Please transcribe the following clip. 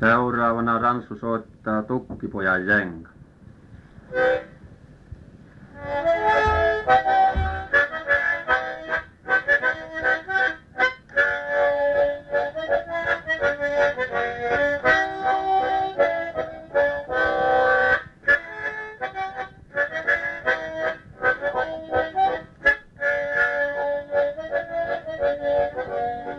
Seuraavana Ransu soittaa tukkipojan jenga. Thank you.